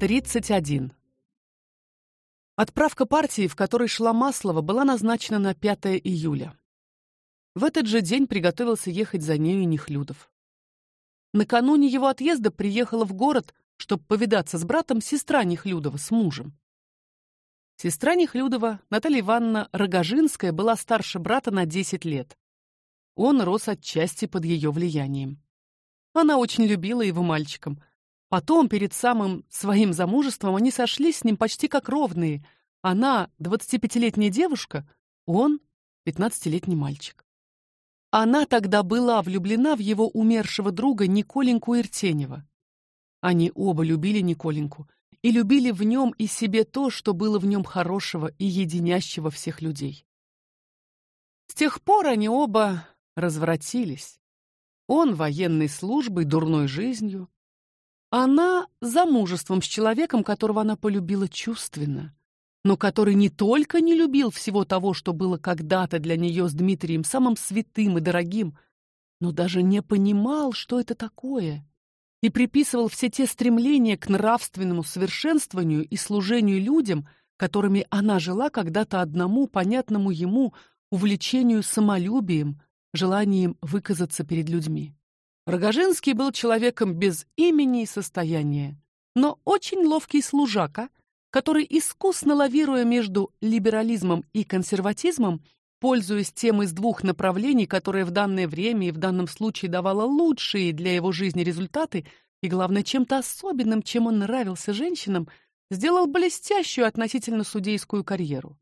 31. Отправка партии, в которой шла Маслова, была назначена на 5 июля. В этот же день приготовился ехать за нею Нехлюдов. Накануне его отъезда приехала в город, чтобы повидаться с братом сестра Нехлюдова с мужем. Сестра Нехлюдова, Наталья Ивановна Рогожинская, была старше брата на 10 лет. Он рос отчасти под ее влиянием. Она очень любила его мальчиком, Потом, перед самым своим замужеством, они сошлись с ним почти как ровные. Она двадцатипятилетняя девушка, он пятнадцатилетний мальчик. Она тогда была влюблена в его умершего друга Николеньку Иртенева. Они оба любили Николеньку и любили в нем и себе то, что было в нем хорошего и единящего всех людей. С тех пор они оба развратились. Он военной службой, дурной жизнью, она замужеством с человеком, которого она полюбила чувственно, но который не только не любил всего того, что было когда-то для нее с Дмитрием самым святым и дорогим, но даже не понимал, что это такое, и приписывал все те стремления к нравственному совершенствованию и служению людям, которыми она жила когда-то одному понятному ему увлечению самолюбием, желанием выказаться перед людьми. Рогожинский был человеком без имени и состояния, но очень ловкий служака, который искусно лавируя между либерализмом и консерватизмом, пользуясь тем из двух направлений, которое в данное время и в данном случае давало лучшие для его жизни результаты, и главное чем-то особенным, чем он нравился женщинам, сделал блестящую относительно судейскую карьеру.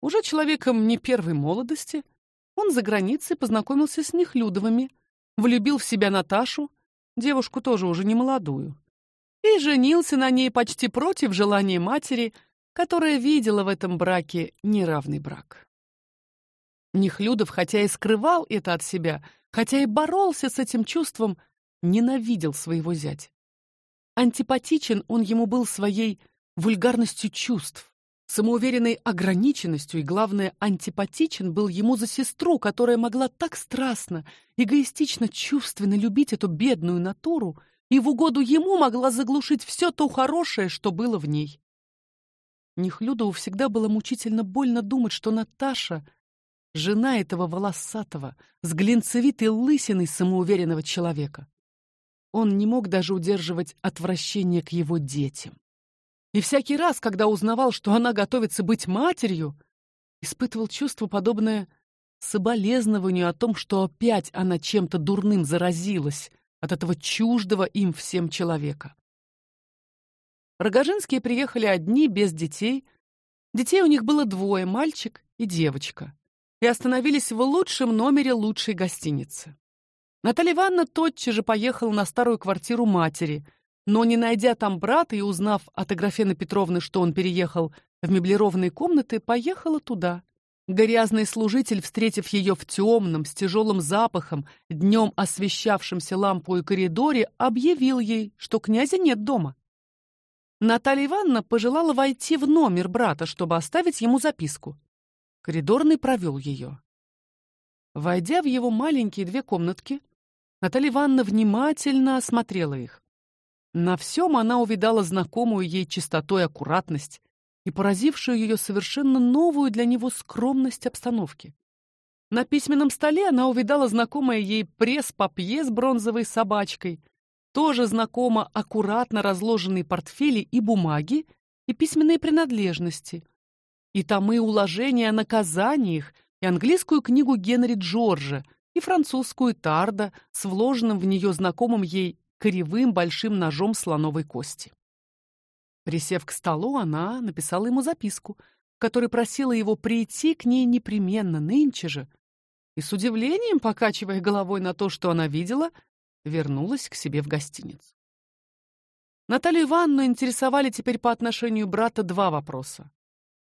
Уже человеком не первой молодости, он за границей познакомился с Нехлюдовыми, влюбил в себя Наташу, девушку тоже уже не молодую, и женился на ней почти против желания матери, которая видела в этом браке неравный брак. Нехлюдов, хотя и скрывал это от себя, хотя и боролся с этим чувством, ненавидел своего зятя. Антипатичен он ему был своей вульгарностью чувств, Самоуверенной ограниченностью и, главное, антипатичен был ему за сестру, которая могла так страстно, эгоистично, чувственно любить эту бедную натуру и в угоду ему могла заглушить все то хорошее, что было в ней. Нехлюдову всегда было мучительно больно думать, что Наташа — жена этого волосатого, с глинцевитой лысиной самоуверенного человека. Он не мог даже удерживать отвращение к его детям. И всякий раз, когда узнавал, что она готовится быть матерью, испытывал чувство подобное соболезнованию о том, что опять она чем-то дурным заразилась от этого чуждого им всем человека. Рогожинские приехали одни, без детей. Детей у них было двое, мальчик и девочка, и остановились в лучшем номере лучшей гостиницы. Наталья Ивановна тотчас же поехала на старую квартиру матери, но не найдя там брата и узнав от Аграфены Петровны, что он переехал в меблированные комнаты, поехала туда. Грязный служитель, встретив ее в темном, с тяжелым запахом, днем освещавшемся лампой коридоре, объявил ей, что князя нет дома. Наталья Ивановна пожелала войти в номер брата, чтобы оставить ему записку. Коридорный провел ее. Войдя в его маленькие две комнатки, Наталья Ивановна внимательно осмотрела их. На всем она увидала знакомую ей чистоту и аккуратность и поразившую ее совершенно новую для него скромность обстановки. На письменном столе она увидала знакомое ей пресс-папье с бронзовой собачкой, тоже знакомо аккуратно разложенные портфели и бумаги, и письменные принадлежности, и томы уложения о наказаниях, и английскую книгу Генри Джорджа, и французскую Тарда с вложенным в нее знакомым ей кривым большим ножом слоновой кости. Присев к столу, она написала ему записку, в которой просила его прийти к ней непременно нынче же, и с удивлением, покачивая головой на то, что она видела, вернулась к себе в гостиницу. Наталью Ивановну интересовали теперь по отношению брата два вопроса.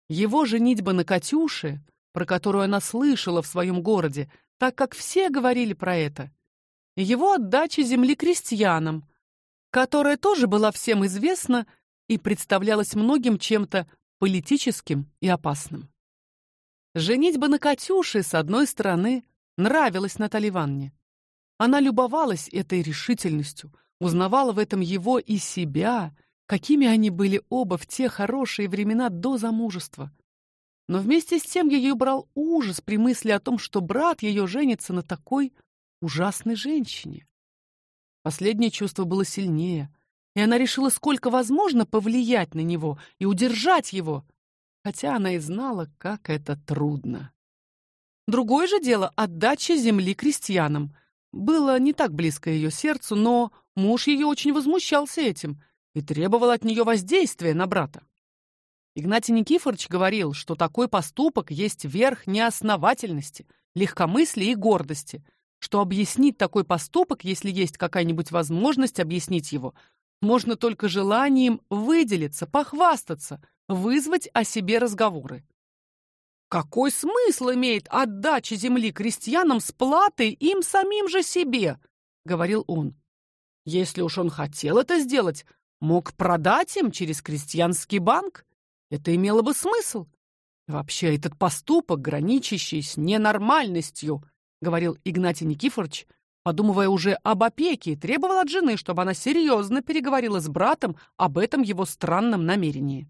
Его женитьба на Катюше, про которую она слышала в своем городе, так как все говорили про это, его отдача земли крестьянам, которая тоже была всем известна и представлялась многим чем-то политическим и опасным. Женитьба на Катюше, с одной стороны, нравилась Наталье Ивановне. Она любовалась этой решительностью, узнавала в этом его и себя, какими они были оба в те хорошие времена до замужества. Но вместе с тем ее брал ужас при мысли о том, что брат ее женится на такой ужасной женщине. Последнее чувство было сильнее, и она решила сколько возможно повлиять на него и удержать его, хотя она и знала, как это трудно. Другое же дело отдача земли крестьянам. Было не так близко ее сердцу, но муж ее очень возмущался этим и требовал от нее воздействия на брата. Игнатий Никифорович говорил, что такой поступок есть верх неосновательности, легкомыслия и гордости, что объяснить такой поступок, если есть какая-нибудь возможность объяснить его, можно только желанием выделиться, похвастаться, вызвать о себе разговоры. Какой смысл имеет отдача земли крестьянам с платой им самим же себе, говорил он. Если уж он хотел это сделать, мог продать им через крестьянский банк. Это имело бы смысл. Вообще этот поступок, граничащий с ненормальностью, говорил Игнатий Никифорович, подумывая уже об опеке, требовал от жены, чтобы она серьезно переговорила с братом об этом его странном намерении.